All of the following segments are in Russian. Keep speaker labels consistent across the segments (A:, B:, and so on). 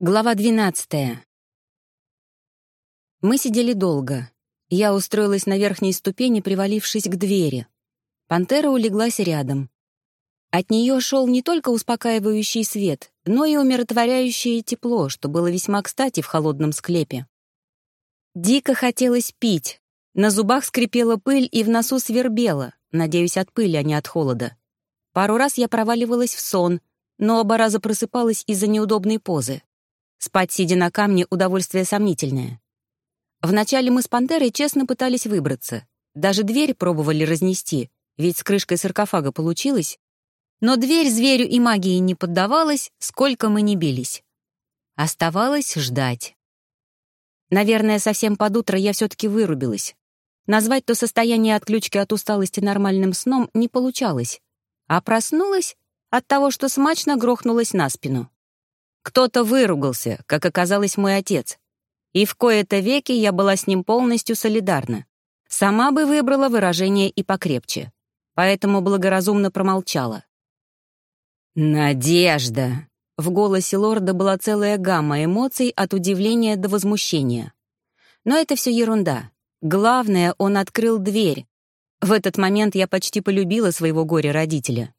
A: Глава 12. Мы сидели долго. Я устроилась на верхней ступени, привалившись к двери. Пантера улеглась рядом. От нее шел не только успокаивающий свет, но и умиротворяющее тепло, что было весьма кстати в холодном склепе. Дико хотелось пить. На зубах скрипела пыль и в носу свербела, надеюсь, от пыли, а не от холода. Пару раз я проваливалась в сон, но оба раза просыпалась из-за неудобной позы. Спать, сидя на камне, удовольствие сомнительное. Вначале мы с Пантерой честно пытались выбраться. Даже дверь пробовали разнести, ведь с крышкой саркофага получилось. Но дверь зверю и магии не поддавалась, сколько мы ни бились. Оставалось ждать. Наверное, совсем под утро я все-таки вырубилась. Назвать то состояние отключки от усталости нормальным сном не получалось. А проснулась от того, что смачно грохнулась на спину. Кто-то выругался, как оказалось мой отец. И в кои-то веки я была с ним полностью солидарна. Сама бы выбрала выражение и покрепче. Поэтому благоразумно промолчала. «Надежда!» В голосе лорда была целая гамма эмоций от удивления до возмущения. Но это все ерунда. Главное, он открыл дверь. В этот момент я почти полюбила своего горя-родителя.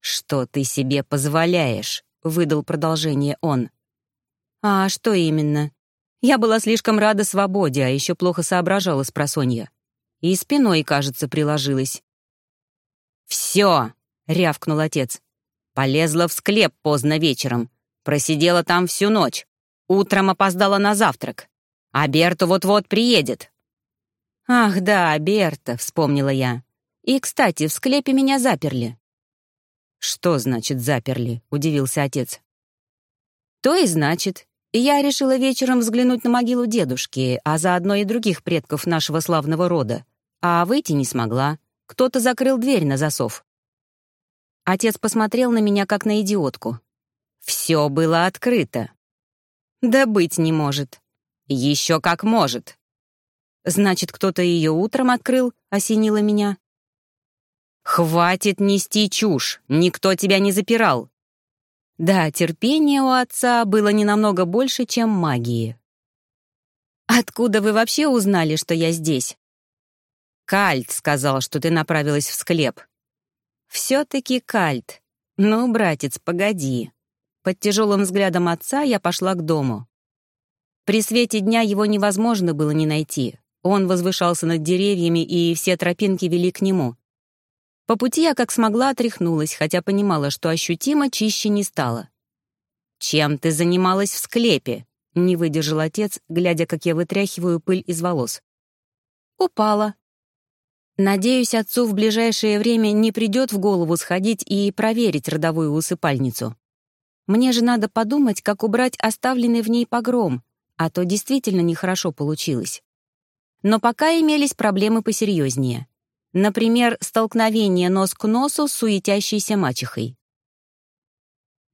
A: «Что ты себе позволяешь?» — выдал продолжение он. «А что именно? Я была слишком рада свободе, а еще плохо соображала с просонья. И спиной, кажется, приложилась». «Все!» — рявкнул отец. «Полезла в склеп поздно вечером. Просидела там всю ночь. Утром опоздала на завтрак. А Берта вот-вот приедет». «Ах да, Берта», — вспомнила я. «И, кстати, в склепе меня заперли. «Что значит заперли?» — удивился отец. «То и значит. Я решила вечером взглянуть на могилу дедушки, а заодно и других предков нашего славного рода. А выйти не смогла. Кто-то закрыл дверь на засов». Отец посмотрел на меня, как на идиотку. «Все было открыто». «Да быть не может». «Еще как может». «Значит, кто-то ее утром открыл», — осенило меня. «Хватит нести чушь! Никто тебя не запирал!» Да, терпение у отца было не намного больше, чем магии. «Откуда вы вообще узнали, что я здесь?» «Кальт сказал, что ты направилась в склеп». «Все-таки Кальт. Ну, братец, погоди». Под тяжелым взглядом отца я пошла к дому. При свете дня его невозможно было не найти. Он возвышался над деревьями, и все тропинки вели к нему. По пути я как смогла отряхнулась, хотя понимала, что ощутимо чище не стало. «Чем ты занималась в склепе?» — не выдержал отец, глядя, как я вытряхиваю пыль из волос. «Упала». Надеюсь, отцу в ближайшее время не придет в голову сходить и проверить родовую усыпальницу. Мне же надо подумать, как убрать оставленный в ней погром, а то действительно нехорошо получилось. Но пока имелись проблемы посерьезнее. Например, столкновение нос к носу с суетящейся мачехой.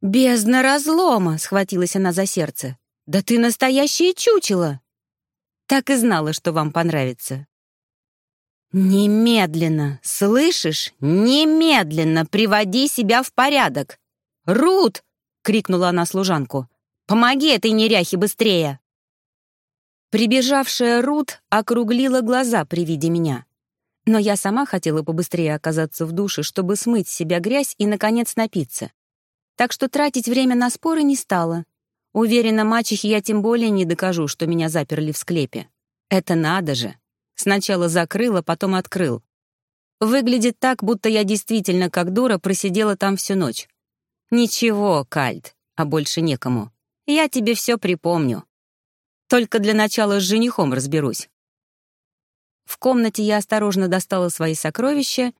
A: «Бездна разлома!» — схватилась она за сердце. «Да ты настоящее чучело!» «Так и знала, что вам понравится». «Немедленно! Слышишь? Немедленно приводи себя в порядок!» «Рут!» — крикнула она служанку. «Помоги этой неряхе быстрее!» Прибежавшая Рут округлила глаза при виде меня. Но я сама хотела побыстрее оказаться в душе, чтобы смыть с себя грязь и, наконец, напиться. Так что тратить время на споры не стала. Уверена, мачехе я тем более не докажу, что меня заперли в склепе. Это надо же. Сначала закрыла, потом открыл. Выглядит так, будто я действительно, как дура, просидела там всю ночь. Ничего, Кальт, а больше некому. Я тебе все припомню. Только для начала с женихом разберусь. В комнате я осторожно достала свои сокровища,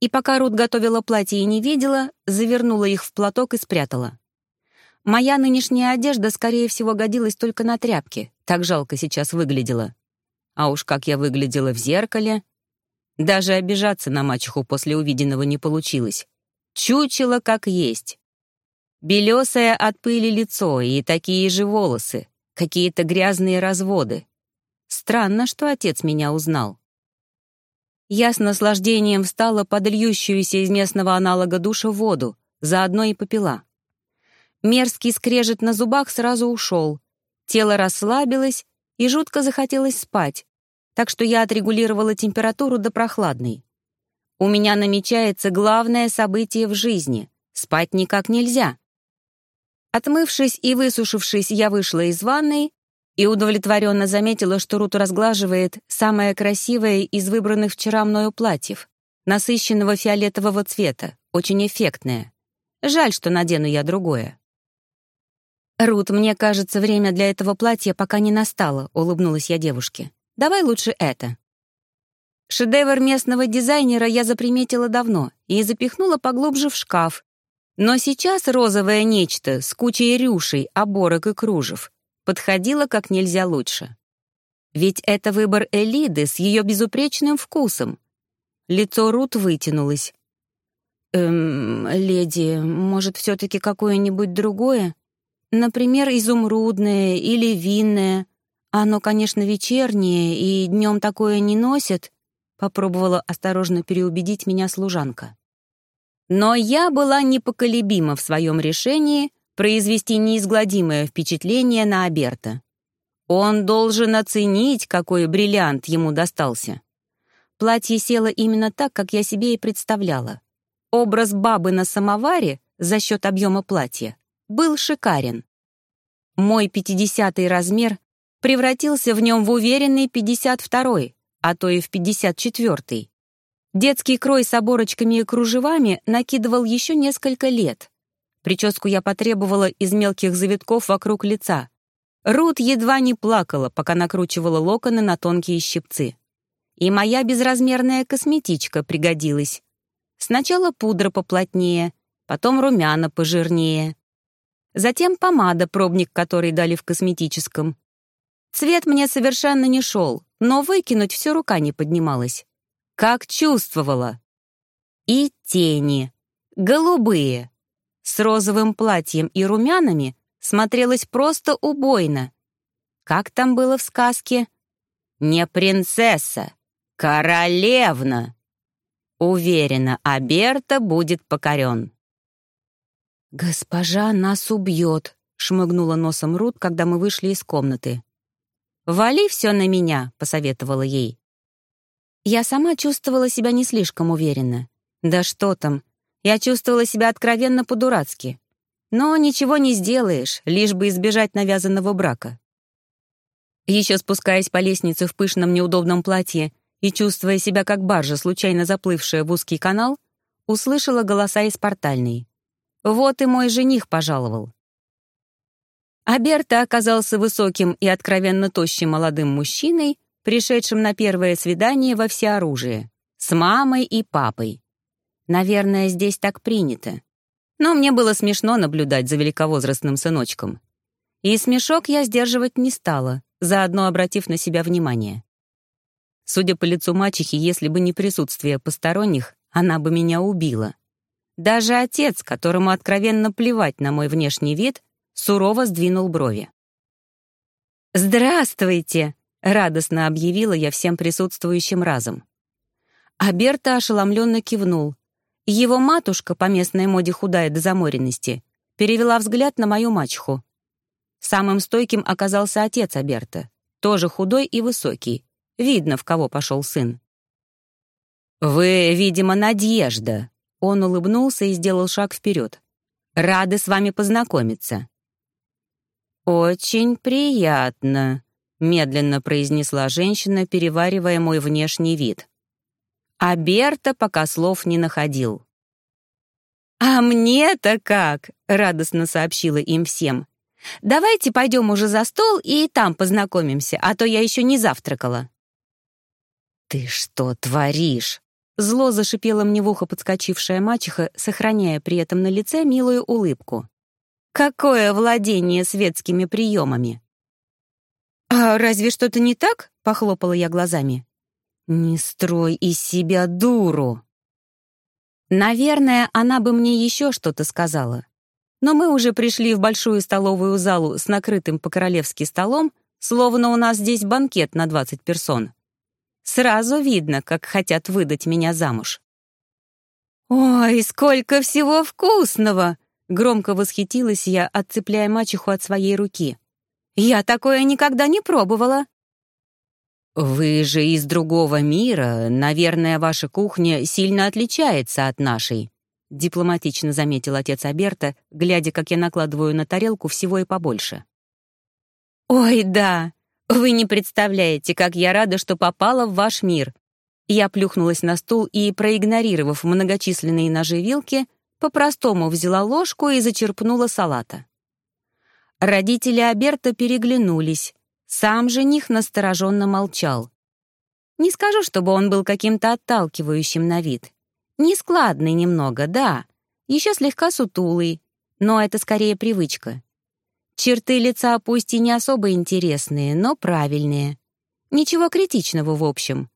A: и пока Рут готовила платье и не видела, завернула их в платок и спрятала. Моя нынешняя одежда, скорее всего, годилась только на тряпке, так жалко сейчас выглядела. А уж как я выглядела в зеркале. Даже обижаться на мачеху после увиденного не получилось. Чучело как есть. Белесое от пыли лицо и такие же волосы, какие-то грязные разводы. Странно, что отец меня узнал. Я с наслаждением встала под льющуюся из местного аналога душа воду, заодно и попила. Мерзкий скрежет на зубах сразу ушел. Тело расслабилось, и жутко захотелось спать, так что я отрегулировала температуру до прохладной. У меня намечается главное событие в жизни — спать никак нельзя. Отмывшись и высушившись, я вышла из ванной и удовлетворенно заметила, что Рут разглаживает самое красивое из выбранных вчера мною платьев, насыщенного фиолетового цвета, очень эффектное. Жаль, что надену я другое. «Рут, мне кажется, время для этого платья пока не настало», — улыбнулась я девушке. «Давай лучше это». Шедевр местного дизайнера я заприметила давно и запихнула поглубже в шкаф. Но сейчас розовое нечто с кучей рюшей, оборок и кружев подходило как нельзя лучше. Ведь это выбор Элиды с ее безупречным вкусом. Лицо Рут вытянулось. «Эм, леди, может, все-таки какое-нибудь другое?» Например, изумрудное или винное. Оно, конечно, вечернее, и днем такое не носят, попробовала осторожно переубедить меня служанка. Но я была непоколебима в своем решении произвести неизгладимое впечатление на Аберта. Он должен оценить, какой бриллиант ему достался. Платье село именно так, как я себе и представляла. Образ бабы на самоваре за счет объема платья был шикарен. Мой пятидесятый размер превратился в нем в уверенный пятьдесят второй, а то и в пятьдесят четвертый. Детский крой с оборочками и кружевами накидывал еще несколько лет. Прическу я потребовала из мелких завитков вокруг лица. Рут едва не плакала, пока накручивала локоны на тонкие щипцы. И моя безразмерная косметичка пригодилась. Сначала пудра поплотнее, потом румяна пожирнее. Затем помада, пробник которой дали в косметическом. Цвет мне совершенно не шел, но выкинуть все рука не поднималась. Как чувствовала. И тени. Голубые. С розовым платьем и румянами смотрелась просто убойно. Как там было в сказке? Не принцесса, королевна. Уверена, Аберта будет покорен. «Госпожа нас убьет», — шмыгнула носом Рут, когда мы вышли из комнаты. «Вали все на меня», — посоветовала ей. Я сама чувствовала себя не слишком уверенно. Да что там, я чувствовала себя откровенно по-дурацки. Но ничего не сделаешь, лишь бы избежать навязанного брака. Еще спускаясь по лестнице в пышном неудобном платье и чувствуя себя как баржа, случайно заплывшая в узкий канал, услышала голоса из портальной. Вот и мой жених пожаловал. Аберта оказался высоким и откровенно тощим молодым мужчиной, пришедшим на первое свидание во всеоружие, с мамой и папой. Наверное, здесь так принято. Но мне было смешно наблюдать за великовозрастным сыночком. И смешок я сдерживать не стала, заодно обратив на себя внимание. Судя по лицу мачехи, если бы не присутствие посторонних, она бы меня убила. Даже отец, которому откровенно плевать на мой внешний вид, сурово сдвинул брови. «Здравствуйте!» — радостно объявила я всем присутствующим разом. А Берта ошеломленно кивнул. Его матушка, по местной моде худая до заморенности, перевела взгляд на мою мачеху. Самым стойким оказался отец Аберта, тоже худой и высокий. Видно, в кого пошел сын. «Вы, видимо, Надежда», он улыбнулся и сделал шаг вперед. «Рады с вами познакомиться». «Очень приятно», — медленно произнесла женщина, переваривая мой внешний вид. А Берта пока слов не находил. «А мне-то как!» — радостно сообщила им всем. «Давайте пойдем уже за стол и там познакомимся, а то я еще не завтракала». «Ты что творишь?» Зло зашипела мне в ухо подскочившая мачеха, сохраняя при этом на лице милую улыбку. «Какое владение светскими приемами!» «А разве что-то не так?» — похлопала я глазами. «Не строй из себя дуру!» Наверное, она бы мне еще что-то сказала. Но мы уже пришли в большую столовую залу с накрытым по-королевски столом, словно у нас здесь банкет на 20 персон. Сразу видно, как хотят выдать меня замуж. «Ой, сколько всего вкусного!» Громко восхитилась я, отцепляя мачеху от своей руки. «Я такое никогда не пробовала!» «Вы же из другого мира. Наверное, ваша кухня сильно отличается от нашей», — дипломатично заметил отец Аберта, глядя, как я накладываю на тарелку всего и побольше. «Ой, да! Вы не представляете, как я рада, что попала в ваш мир!» Я плюхнулась на стул и, проигнорировав многочисленные ножи-вилки, по-простому взяла ложку и зачерпнула салата. Родители Аберта переглянулись. Сам жених настороженно молчал. Не скажу, чтобы он был каким-то отталкивающим на вид. Нескладный немного, да. Еще слегка сутулый, но это скорее привычка. Черты лица пусть и не особо интересные, но правильные. Ничего критичного в общем.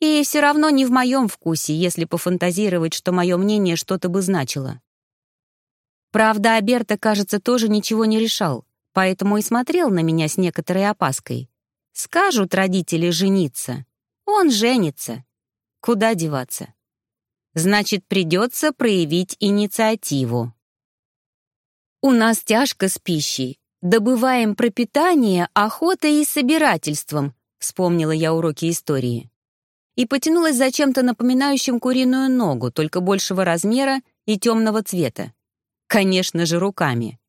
A: И все равно не в моем вкусе, если пофантазировать, что мое мнение что-то бы значило. Правда, Аберта, кажется, тоже ничего не решал поэтому и смотрел на меня с некоторой опаской. Скажут родители жениться. Он женится. Куда деваться? Значит, придется проявить инициативу. У нас тяжко с пищей. Добываем пропитание охотой и собирательством, вспомнила я уроки истории. И потянулась за чем-то напоминающим куриную ногу, только большего размера и темного цвета. Конечно же, руками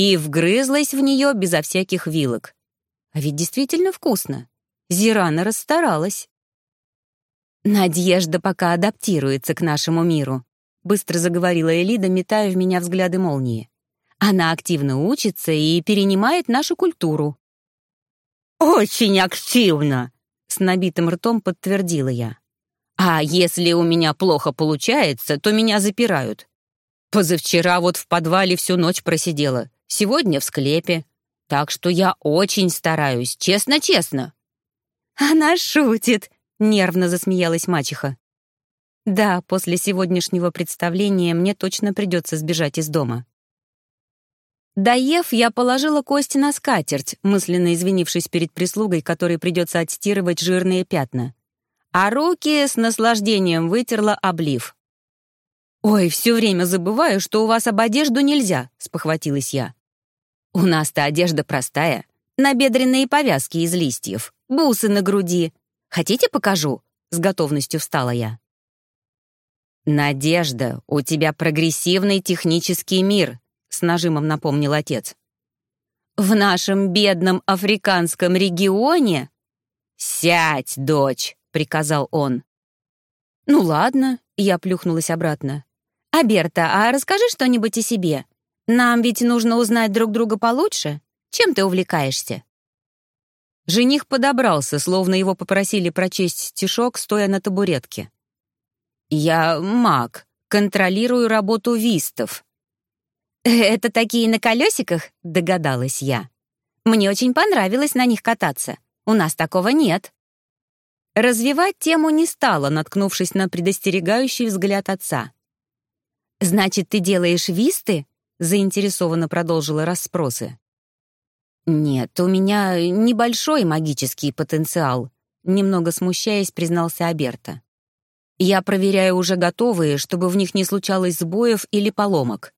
A: и вгрызлась в нее безо всяких вилок. А ведь действительно вкусно. Зирана расстаралась. «Надежда пока адаптируется к нашему миру», — быстро заговорила Элида, метая в меня взгляды молнии. «Она активно учится и перенимает нашу культуру». «Очень активно!» — с набитым ртом подтвердила я. «А если у меня плохо получается, то меня запирают. Позавчера вот в подвале всю ночь просидела сегодня в склепе. Так что я очень стараюсь, честно-честно». «Она шутит», — нервно засмеялась мачеха. «Да, после сегодняшнего представления мне точно придется сбежать из дома». Доев, я положила кости на скатерть, мысленно извинившись перед прислугой, которой придется отстирывать жирные пятна. А руки с наслаждением вытерла облив. «Ой, все время забываю, что у вас об одежду нельзя», — спохватилась я. У нас-то одежда простая. Набедренные повязки из листьев, бусы на груди. Хотите, покажу?» С готовностью встала я. «Надежда, у тебя прогрессивный технический мир», — с нажимом напомнил отец. «В нашем бедном африканском регионе?» «Сядь, дочь», — приказал он. «Ну ладно», — я плюхнулась обратно. «Аберта, а расскажи что-нибудь о себе. Нам ведь нужно узнать друг друга получше. Чем ты увлекаешься?» Жених подобрался, словно его попросили прочесть стишок, стоя на табуретке. «Я маг, контролирую работу вистов». «Это такие на колесиках?» — догадалась я. «Мне очень понравилось на них кататься. У нас такого нет». Развивать тему не стала, наткнувшись на предостерегающий взгляд отца. «Значит, ты делаешь висты?» Заинтересованно продолжила расспросы. «Нет, у меня небольшой магический потенциал», немного смущаясь, признался Аберта. «Я проверяю уже готовые, чтобы в них не случалось сбоев или поломок».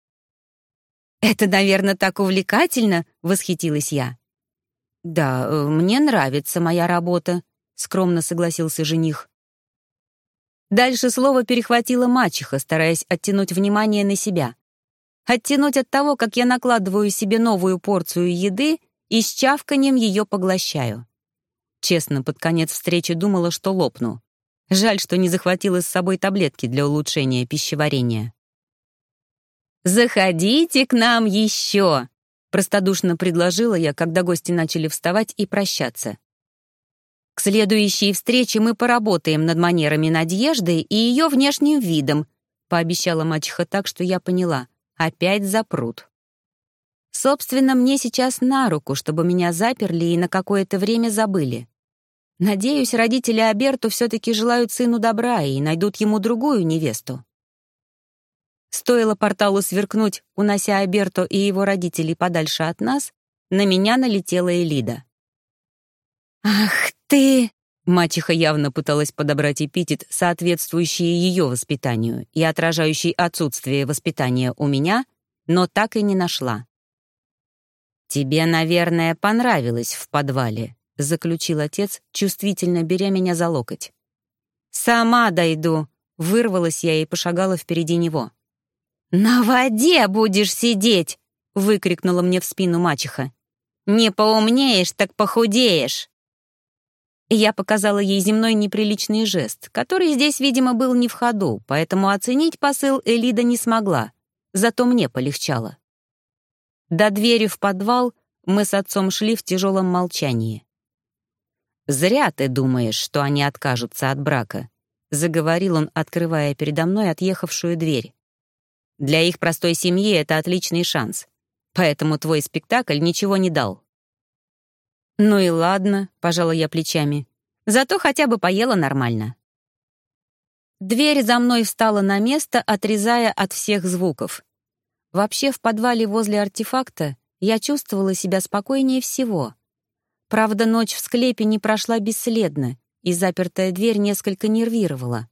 A: «Это, наверное, так увлекательно», — восхитилась я. «Да, э, мне нравится моя работа», — скромно согласился жених. Дальше слово перехватила мачеха, стараясь оттянуть внимание на себя оттянуть от того, как я накладываю себе новую порцию еды и с чавканием ее поглощаю. Честно, под конец встречи думала, что лопну. Жаль, что не захватила с собой таблетки для улучшения пищеварения. «Заходите к нам еще!» — простодушно предложила я, когда гости начали вставать и прощаться. «К следующей встрече мы поработаем над манерами Надежды и ее внешним видом», — пообещала мачеха так, что я поняла опять запрут. Собственно, мне сейчас на руку, чтобы меня заперли и на какое-то время забыли. Надеюсь, родители Аберту все-таки желают сыну добра и найдут ему другую невесту. Стоило порталу сверкнуть, унося Аберту и его родителей подальше от нас, на меня налетела Элида. «Ах ты!» Мачеха явно пыталась подобрать эпитет, соответствующий ее воспитанию и отражающий отсутствие воспитания у меня, но так и не нашла. «Тебе, наверное, понравилось в подвале», — заключил отец, чувствительно беря меня за локоть. «Сама дойду», — вырвалась я и пошагала впереди него. «На воде будешь сидеть!» — выкрикнула мне в спину мачеха. «Не поумнеешь, так похудеешь!» Я показала ей земной неприличный жест, который здесь, видимо, был не в ходу, поэтому оценить посыл Элида не смогла, зато мне полегчало. До двери в подвал мы с отцом шли в тяжелом молчании. «Зря ты думаешь, что они откажутся от брака», — заговорил он, открывая передо мной отъехавшую дверь. «Для их простой семьи это отличный шанс, поэтому твой спектакль ничего не дал». «Ну и ладно», — пожала я плечами. «Зато хотя бы поела нормально». Дверь за мной встала на место, отрезая от всех звуков. Вообще в подвале возле артефакта я чувствовала себя спокойнее всего. Правда, ночь в склепе не прошла бесследно, и запертая дверь несколько нервировала.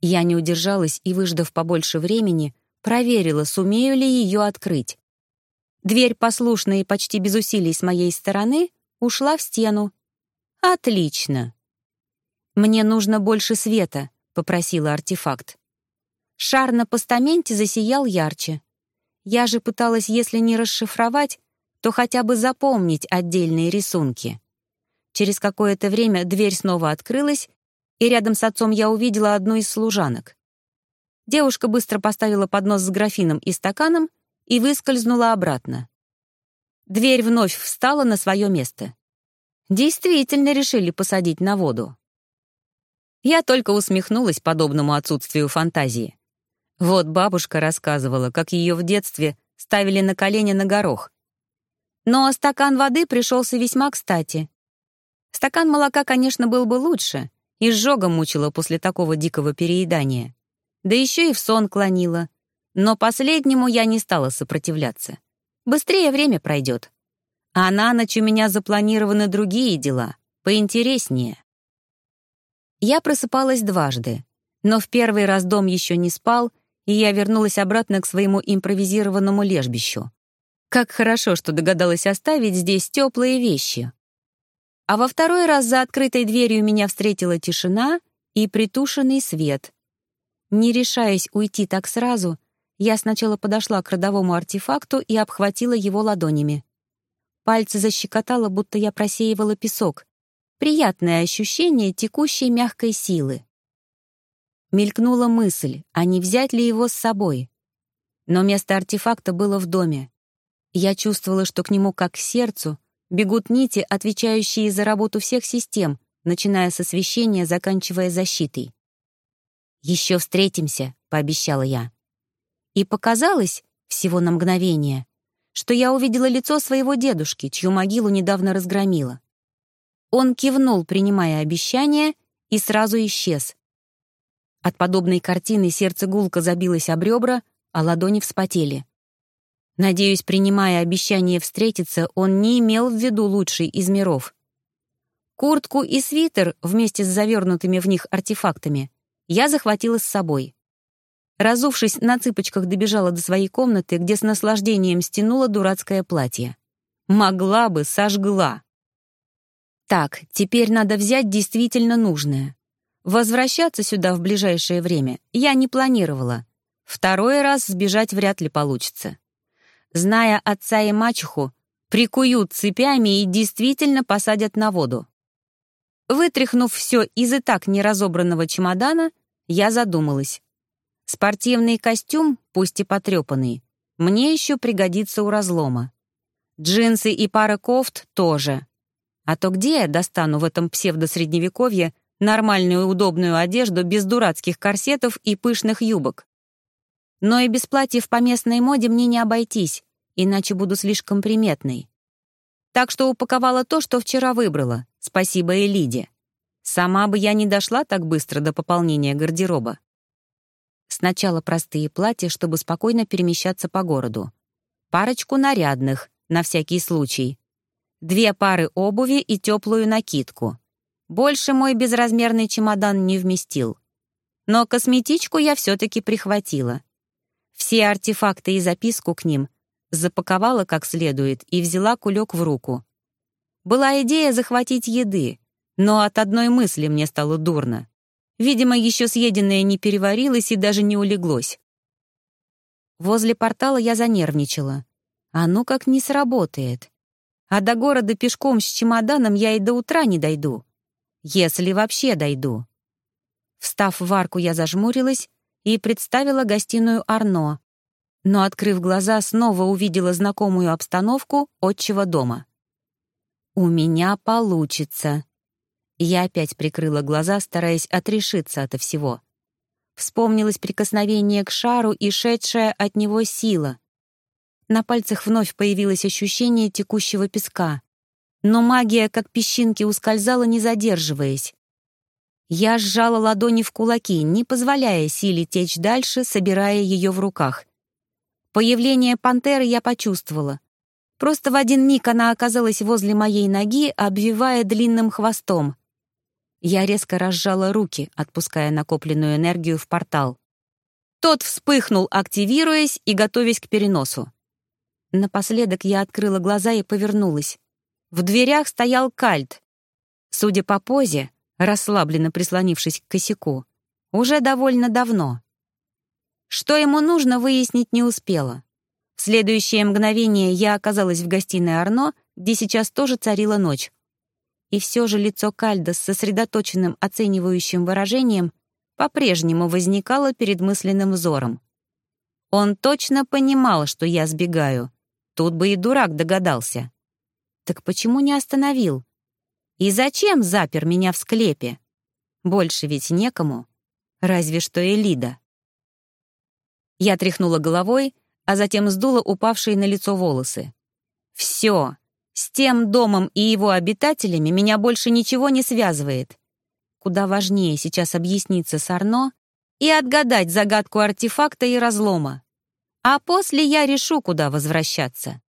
A: Я не удержалась и, выждав побольше времени, проверила, сумею ли ее открыть. Дверь, послушная и почти без усилий с моей стороны, ушла в стену. «Отлично!» «Мне нужно больше света», — попросила артефакт. Шар на постаменте засиял ярче. Я же пыталась, если не расшифровать, то хотя бы запомнить отдельные рисунки. Через какое-то время дверь снова открылась, и рядом с отцом я увидела одну из служанок. Девушка быстро поставила поднос с графином и стаканом и выскользнула обратно. Дверь вновь встала на свое место. Действительно решили посадить на воду. Я только усмехнулась подобному отсутствию фантазии. Вот бабушка рассказывала, как ее в детстве ставили на колени на горох. Но стакан воды пришелся весьма кстати. Стакан молока, конечно, был бы лучше, и сжогом мучила после такого дикого переедания. Да еще и в сон клонила. Но последнему я не стала сопротивляться. Быстрее время пройдет. А на ночь у меня запланированы другие дела, поинтереснее. Я просыпалась дважды, но в первый раз дом еще не спал, и я вернулась обратно к своему импровизированному лежбищу. Как хорошо, что догадалась оставить здесь теплые вещи. А во второй раз за открытой дверью меня встретила тишина и притушенный свет. Не решаясь уйти так сразу, я сначала подошла к родовому артефакту и обхватила его ладонями. Пальцы защекотало, будто я просеивала песок. Приятное ощущение текущей мягкой силы. Мелькнула мысль, а не взять ли его с собой. Но место артефакта было в доме. Я чувствовала, что к нему, как к сердцу, бегут нити, отвечающие за работу всех систем, начиная с освещения, заканчивая защитой. «Еще встретимся», — пообещала я. И показалось, всего на мгновение, что я увидела лицо своего дедушки, чью могилу недавно разгромила. Он кивнул, принимая обещание, и сразу исчез, от подобной картины сердце гулко забилось об ребра, а ладони вспотели. Надеюсь, принимая обещание встретиться, он не имел в виду лучший из миров. Куртку и свитер вместе с завернутыми в них артефактами я захватила с собой. Разувшись, на цыпочках добежала до своей комнаты, где с наслаждением стянула дурацкое платье. Могла бы, сожгла. Так, теперь надо взять действительно нужное. Возвращаться сюда в ближайшее время я не планировала. Второй раз сбежать вряд ли получится. Зная отца и мачеху, прикуют цепями и действительно посадят на воду. Вытряхнув все из и так неразобранного чемодана, я задумалась. Спортивный костюм, пусть и потрепанный, мне еще пригодится у разлома. Джинсы и пара кофт тоже. А то где я достану в этом псевдосредневековье нормальную удобную одежду без дурацких корсетов и пышных юбок. Но и без платьев по местной моде мне не обойтись, иначе буду слишком приметной. Так что упаковала то, что вчера выбрала, спасибо Элиде. Сама бы я не дошла так быстро до пополнения гардероба. Сначала простые платья, чтобы спокойно перемещаться по городу. Парочку нарядных, на всякий случай. Две пары обуви и теплую накидку. Больше мой безразмерный чемодан не вместил. Но косметичку я все-таки прихватила. все артефакты и записку к ним, запаковала как следует и взяла кулек в руку. Была идея захватить еды, но от одной мысли мне стало дурно. Видимо, еще съеденное не переварилось и даже не улеглось. Возле портала я занервничала. А ну как не сработает. А до города пешком с чемоданом я и до утра не дойду. Если вообще дойду. Встав в арку, я зажмурилась и представила гостиную Арно. Но, открыв глаза, снова увидела знакомую обстановку отчего дома. «У меня получится». Я опять прикрыла глаза, стараясь отрешиться от всего. Вспомнилось прикосновение к шару и шедшая от него сила. На пальцах вновь появилось ощущение текущего песка. Но магия, как песчинки, ускользала, не задерживаясь. Я сжала ладони в кулаки, не позволяя силе течь дальше, собирая ее в руках. Появление пантеры я почувствовала. Просто в один миг она оказалась возле моей ноги, обвивая длинным хвостом. Я резко разжала руки, отпуская накопленную энергию в портал. Тот вспыхнул, активируясь и готовясь к переносу. Напоследок я открыла глаза и повернулась. В дверях стоял кальт. Судя по позе, расслабленно прислонившись к косяку, уже довольно давно. Что ему нужно, выяснить не успела. В следующее мгновение я оказалась в гостиной Арно, где сейчас тоже царила ночь. И все же лицо Кальда с сосредоточенным оценивающим выражением по-прежнему возникало перед мысленным взором. Он точно понимал, что я сбегаю. Тут бы и дурак догадался. Так почему не остановил? И зачем запер меня в склепе? Больше ведь некому. Разве что Элида. Я тряхнула головой, а затем сдула упавшие на лицо волосы. Все. С тем домом и его обитателями меня больше ничего не связывает. Куда важнее сейчас объясниться с Арно и отгадать загадку артефакта и разлома. А после я решу, куда возвращаться.